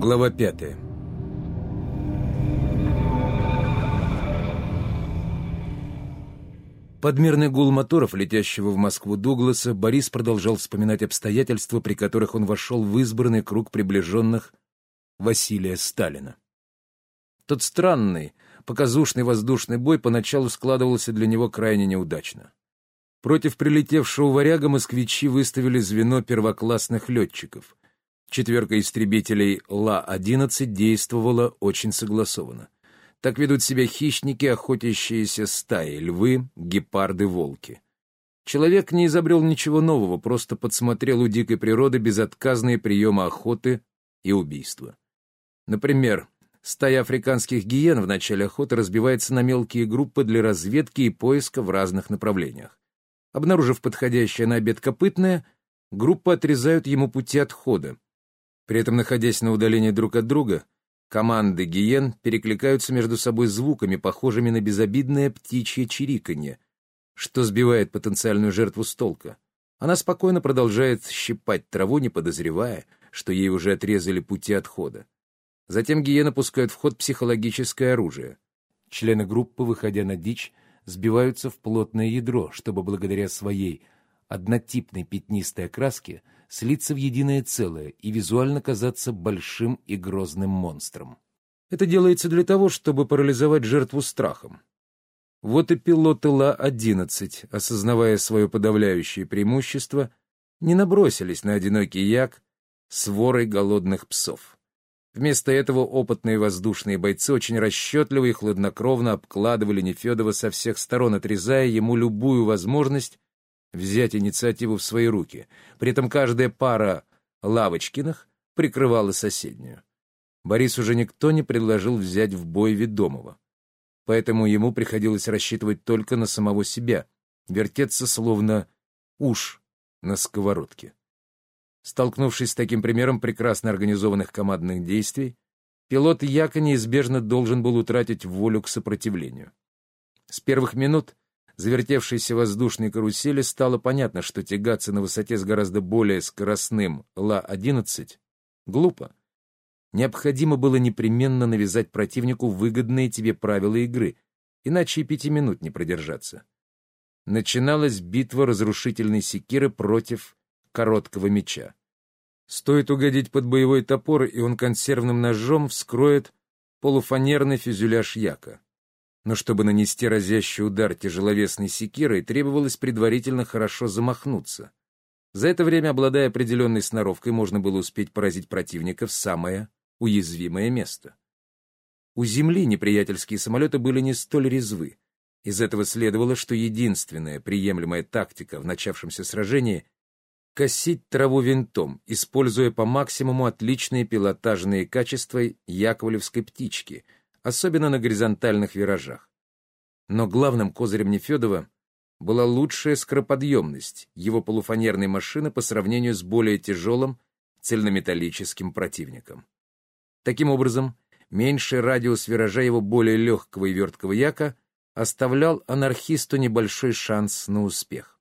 Глава пятая Подмерный гул моторов, летящего в Москву Дугласа, Борис продолжал вспоминать обстоятельства, при которых он вошел в избранный круг приближенных Василия Сталина. Тот странный, показушный воздушный бой поначалу складывался для него крайне неудачно. Против прилетевшего варяга москвичи выставили звено первоклассных летчиков. Четверка истребителей Ла-11 действовала очень согласованно. Так ведут себя хищники, охотящиеся стаи, львы, гепарды, волки. Человек не изобрел ничего нового, просто подсмотрел у дикой природы безотказные приемы охоты и убийства. Например, стая африканских гиен в начале охоты разбивается на мелкие группы для разведки и поиска в разных направлениях. Обнаружив подходящее на обед копытное, группы отрезают ему пути отхода. При этом, находясь на удалении друг от друга, Команды гиен перекликаются между собой звуками, похожими на безобидное птичье чириканье, что сбивает потенциальную жертву с толка. Она спокойно продолжает щипать траву, не подозревая, что ей уже отрезали пути отхода. Затем гиены пускают в ход психологическое оружие. Члены группы, выходя на дичь, сбиваются в плотное ядро, чтобы благодаря своей однотипной пятнистой окраске слиться в единое целое и визуально казаться большим и грозным монстром. Это делается для того, чтобы парализовать жертву страхом. Вот и пилоты Ла-11, осознавая свое подавляющее преимущество, не набросились на одинокий як с ворой голодных псов. Вместо этого опытные воздушные бойцы очень расчетливо и хладнокровно обкладывали Нефедова со всех сторон, отрезая ему любую возможность взять инициативу в свои руки. При этом каждая пара Лавочкиных прикрывала соседнюю. Борис уже никто не предложил взять в бой ведомого. Поэтому ему приходилось рассчитывать только на самого себя, вертеться словно уж на сковородке. Столкнувшись с таким примером прекрасно организованных командных действий, пилот Яко неизбежно должен был утратить волю к сопротивлению. С первых минут завертевшейся воздушной карусели стало понятно, что тягаться на высоте с гораздо более скоростным Ла-11 глупо. Необходимо было непременно навязать противнику выгодные тебе правила игры, иначе и пяти минут не продержаться. Начиналась битва разрушительной секиры против короткого меча. Стоит угодить под боевой топор, и он консервным ножом вскроет полуфанерный фюзеляж яка но чтобы нанести разящий удар тяжеловесной секирой, требовалось предварительно хорошо замахнуться. За это время, обладая определенной сноровкой, можно было успеть поразить противника в самое уязвимое место. У земли неприятельские самолеты были не столь резвы. Из этого следовало, что единственная приемлемая тактика в начавшемся сражении — косить траву винтом, используя по максимуму отличные пилотажные качества яковлевской птички — особенно на горизонтальных виражах. Но главным козырем Нефедова была лучшая скороподъемность его полуфанерной машины по сравнению с более тяжелым цельнометаллическим противником. Таким образом, меньший радиус виража его более легкого и верткого яка оставлял анархисту небольшой шанс на успех.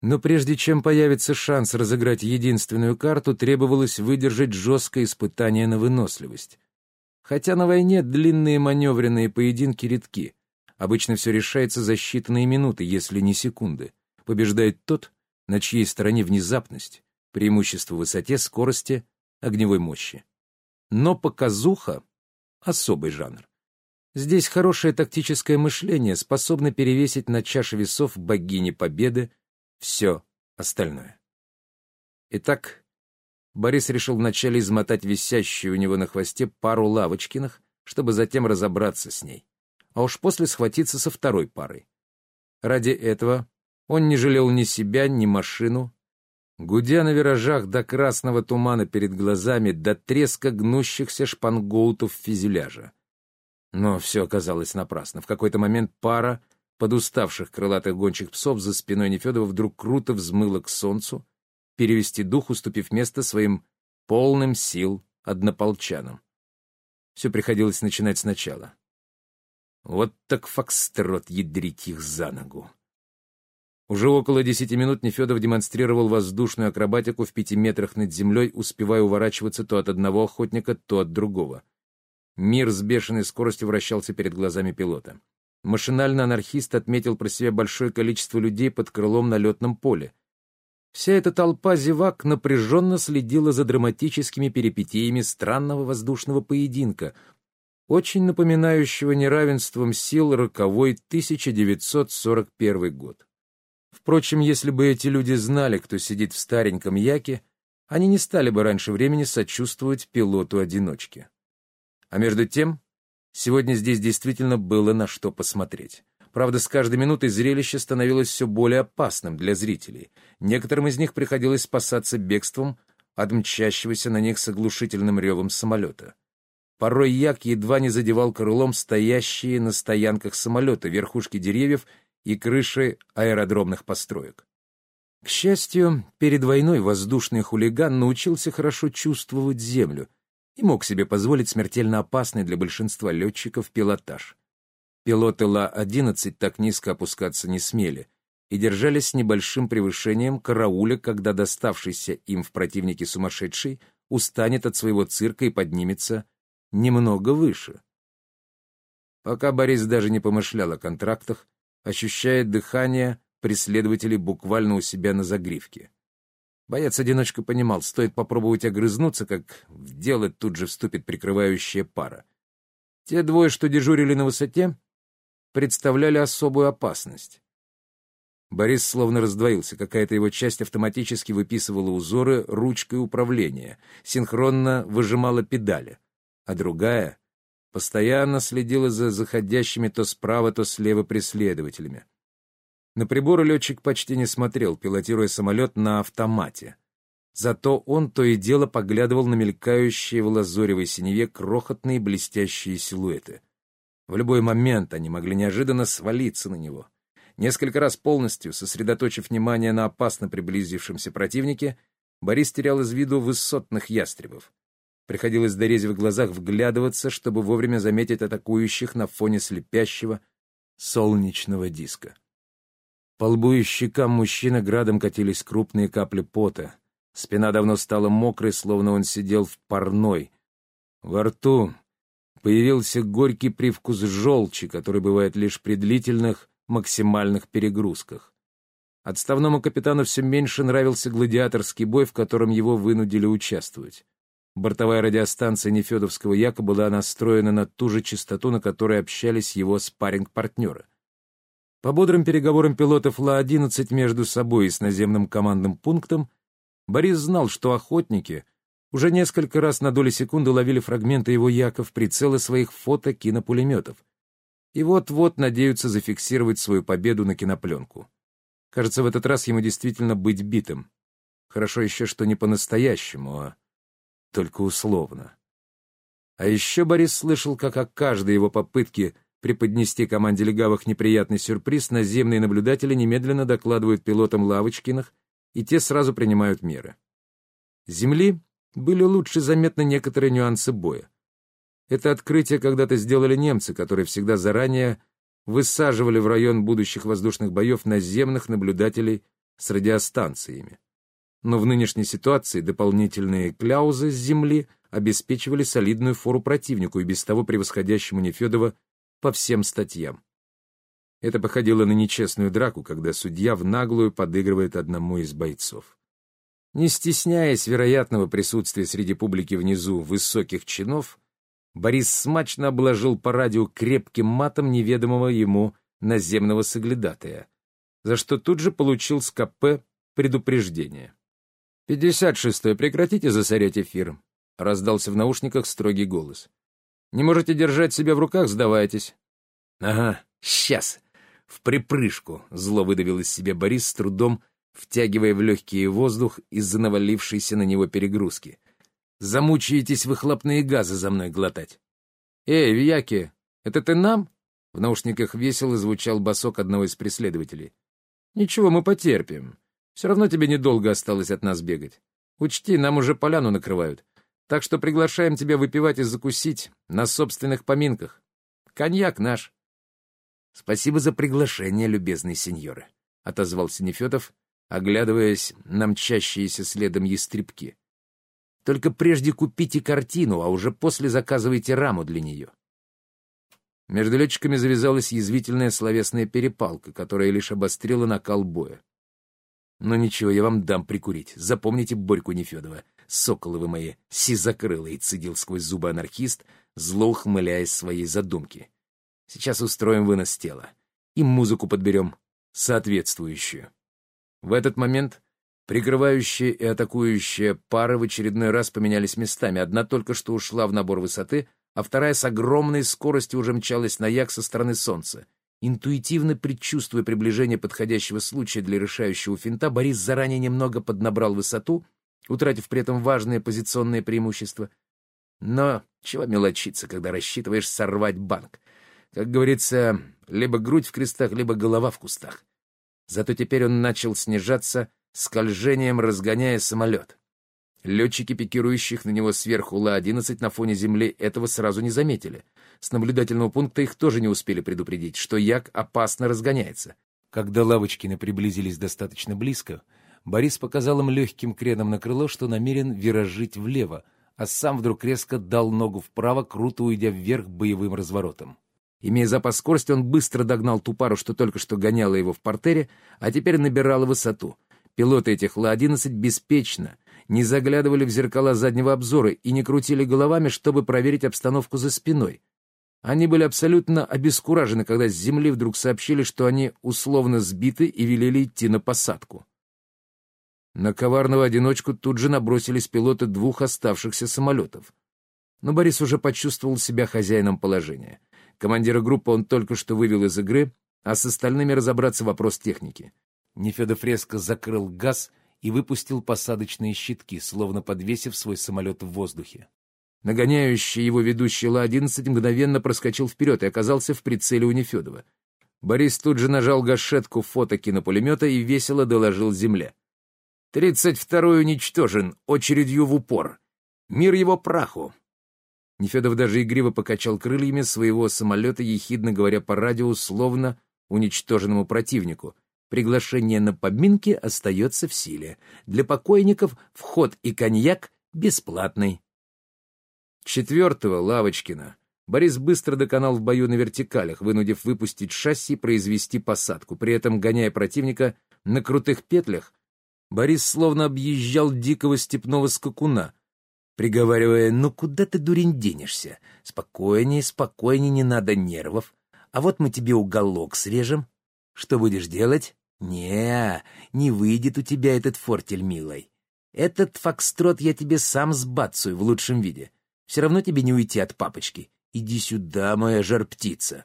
Но прежде чем появится шанс разыграть единственную карту, требовалось выдержать жесткое испытание на выносливость. Хотя на войне длинные маневренные поединки редки. Обычно все решается за считанные минуты, если не секунды. Побеждает тот, на чьей стороне внезапность, преимущество в высоте, скорости, огневой мощи. Но показуха — особый жанр. Здесь хорошее тактическое мышление способно перевесить на чаше весов богини Победы все остальное. Итак, Борис решил вначале измотать висящую у него на хвосте пару лавочкиных, чтобы затем разобраться с ней, а уж после схватиться со второй парой. Ради этого он не жалел ни себя, ни машину, гудя на виражах до красного тумана перед глазами, до треска гнущихся шпангоутов фюзеляжа. Но все оказалось напрасно. В какой-то момент пара подуставших крылатых гончих псов за спиной Нефедова вдруг круто взмыла к солнцу, перевести дух, уступив место своим полным сил однополчанам. Все приходилось начинать сначала. Вот так фокстрот ядрить их за ногу. Уже около десяти минут Нефедов демонстрировал воздушную акробатику в пяти метрах над землей, успевая уворачиваться то от одного охотника, то от другого. Мир с бешеной скоростью вращался перед глазами пилота. Машинально анархист отметил про себя большое количество людей под крылом на летном поле. Вся эта толпа зевак напряженно следила за драматическими перипетиями странного воздушного поединка, очень напоминающего неравенством сил роковой 1941 год. Впрочем, если бы эти люди знали, кто сидит в стареньком яке, они не стали бы раньше времени сочувствовать пилоту-одиночке. А между тем, сегодня здесь действительно было на что посмотреть. Правда, с каждой минутой зрелище становилось все более опасным для зрителей. Некоторым из них приходилось спасаться бегством от мчащегося на них с оглушительным ревом самолета. Порой як едва не задевал крылом стоящие на стоянках самолета, верхушки деревьев и крыши аэродромных построек. К счастью, перед войной воздушный хулиган научился хорошо чувствовать землю — и мог себе позволить смертельно опасный для большинства летчиков пилотаж. Пилоты Ла-11 так низко опускаться не смели и держались с небольшим превышением карауля, когда доставшийся им в противнике сумасшедший устанет от своего цирка и поднимется немного выше. Пока Борис даже не помышлял о контрактах, ощущает дыхание преследователей буквально у себя на загривке. Боец-одиночка понимал, стоит попробовать огрызнуться, как в дело тут же вступит прикрывающая пара. Те двое, что дежурили на высоте, представляли особую опасность. Борис словно раздвоился, какая-то его часть автоматически выписывала узоры ручкой управления, синхронно выжимала педали, а другая постоянно следила за заходящими то справа, то слева преследователями. На приборы летчик почти не смотрел, пилотируя самолет на автомате. Зато он то и дело поглядывал на мелькающие в лазоревой синеве крохотные блестящие силуэты. В любой момент они могли неожиданно свалиться на него. Несколько раз полностью сосредоточив внимание на опасно приблизившемся противнике, Борис терял из виду высотных ястребов. Приходилось дорезив в глазах вглядываться, чтобы вовремя заметить атакующих на фоне слепящего солнечного диска. По лбу и щекам мужчины градом катились крупные капли пота. Спина давно стала мокрой, словно он сидел в парной. Во рту появился горький привкус желчи, который бывает лишь при длительных максимальных перегрузках. Отставному капитану все меньше нравился гладиаторский бой, в котором его вынудили участвовать. Бортовая радиостанция Нефедовского Яка была настроена на ту же частоту, на которой общались его спарринг-партнеры. По бодрым переговорам пилотов Ла-11 между собой и с наземным командным пунктом, Борис знал, что охотники уже несколько раз на доли секунды ловили фрагменты его яков прицелы своих фото-кинопулеметов и вот-вот надеются зафиксировать свою победу на кинопленку. Кажется, в этот раз ему действительно быть битым. Хорошо еще, что не по-настоящему, а только условно. А еще Борис слышал, как о каждой его попытке преподнести команде легавых неприятный сюрприз, наземные наблюдатели немедленно докладывают пилотам Лавочкиных, и те сразу принимают меры. Земли были лучше заметны некоторые нюансы боя. Это открытие когда-то сделали немцы, которые всегда заранее высаживали в район будущих воздушных боев наземных наблюдателей с радиостанциями. Но в нынешней ситуации дополнительные кляузы с земли обеспечивали солидную фору противнику и без того превосходящему Нефедова по всем статьям. Это походило на нечестную драку, когда судья в наглую подыгрывает одному из бойцов. Не стесняясь вероятного присутствия среди публики внизу высоких чинов, Борис смачно обложил по радио крепким матом неведомого ему наземного соглядатая, за что тут же получил с КП предупреждение. «Пятьдесят шестой, прекратите засорять эфир», — раздался в наушниках строгий голос. Не можете держать себя в руках, сдавайтесь. — Ага, сейчас. В припрыжку, — зло выдавил из себя Борис с трудом, втягивая в легкий воздух из-за навалившейся на него перегрузки. Замучаетесь выхлопные газы за мной глотать. «Эй, Вияки, это ты нам?» В наушниках весело звучал босок одного из преследователей. «Ничего, мы потерпим. Все равно тебе недолго осталось от нас бегать. Учти, нам уже поляну накрывают. Так что приглашаем тебя выпивать и закусить на собственных поминках. Коньяк наш. Спасибо за приглашение, любезные сеньоры. — отозвался Нефедов, оглядываясь на мчащиеся следом ястребки. «Только прежде купите картину, а уже после заказывайте раму для нее». Между летчиками завязалась язвительная словесная перепалка, которая лишь обострила накал боя. «Но ничего, я вам дам прикурить. Запомните Борьку Нефедова. Соколы вы мои, сизокрылые!» — цедил сквозь зубы анархист, зло ухмыляясь своей задумки. «Сейчас устроим вынос тела. И музыку подберем соответствующую». В этот момент прикрывающая и атакующая пары в очередной раз поменялись местами. Одна только что ушла в набор высоты — а вторая с огромной скоростью уже мчалась на як со стороны солнца. Интуитивно предчувствуя приближение подходящего случая для решающего финта, Борис заранее немного поднабрал высоту, утратив при этом важное позиционное преимущество. Но чего мелочиться, когда рассчитываешь сорвать банк? Как говорится, либо грудь в крестах, либо голова в кустах. Зато теперь он начал снижаться, скольжением разгоняя самолет. Летчики, пикирующих на него сверху Ла-11 на фоне земли, этого сразу не заметили. С наблюдательного пункта их тоже не успели предупредить, что Як опасно разгоняется. Когда Лавочкины приблизились достаточно близко, Борис показал им легким креном на крыло, что намерен виражить влево, а сам вдруг резко дал ногу вправо, круто уйдя вверх боевым разворотом. Имея запас скорости, он быстро догнал ту пару, что только что гоняла его в портере, а теперь набирала высоту. Пилоты этих Ла-11 беспечно, не заглядывали в зеркала заднего обзора и не крутили головами, чтобы проверить обстановку за спиной. Они были абсолютно обескуражены, когда с земли вдруг сообщили, что они условно сбиты и велели идти на посадку. На коварного одиночку тут же набросились пилоты двух оставшихся самолетов. Но Борис уже почувствовал себя хозяином положения. Командира группы он только что вывел из игры, а с остальными разобраться вопрос техники. Нефедов резко закрыл газ и выпустил посадочные щитки, словно подвесив свой самолет в воздухе. Нагоняющий его ведущий Ла-11 мгновенно проскочил вперед и оказался в прицеле у Нефедова. Борис тут же нажал гашетку фотокинопулемета и весело доложил земле. «Тридцать второй уничтожен, очередью в упор. Мир его праху!» Нефедов даже игриво покачал крыльями своего самолета, ехидно говоря по радио, словно уничтоженному противнику, Приглашение на поминки остается в силе. Для покойников вход и коньяк бесплатный. Четвертого, Лавочкина, Борис быстро доконал в бою на вертикалях, вынудив выпустить шасси и произвести посадку. При этом, гоняя противника на крутых петлях, Борис словно объезжал дикого степного скакуна, приговаривая «Ну куда ты, дурень, денешься? Спокойнее, спокойнее, не надо нервов. А вот мы тебе уголок срежем. Что будешь делать?» «Не, не выйдет у тебя этот фортель, милой. Этот фокстрот я тебе сам сбацаю в лучшем виде. Все равно тебе не уйти от папочки. Иди сюда, моя жар-птица».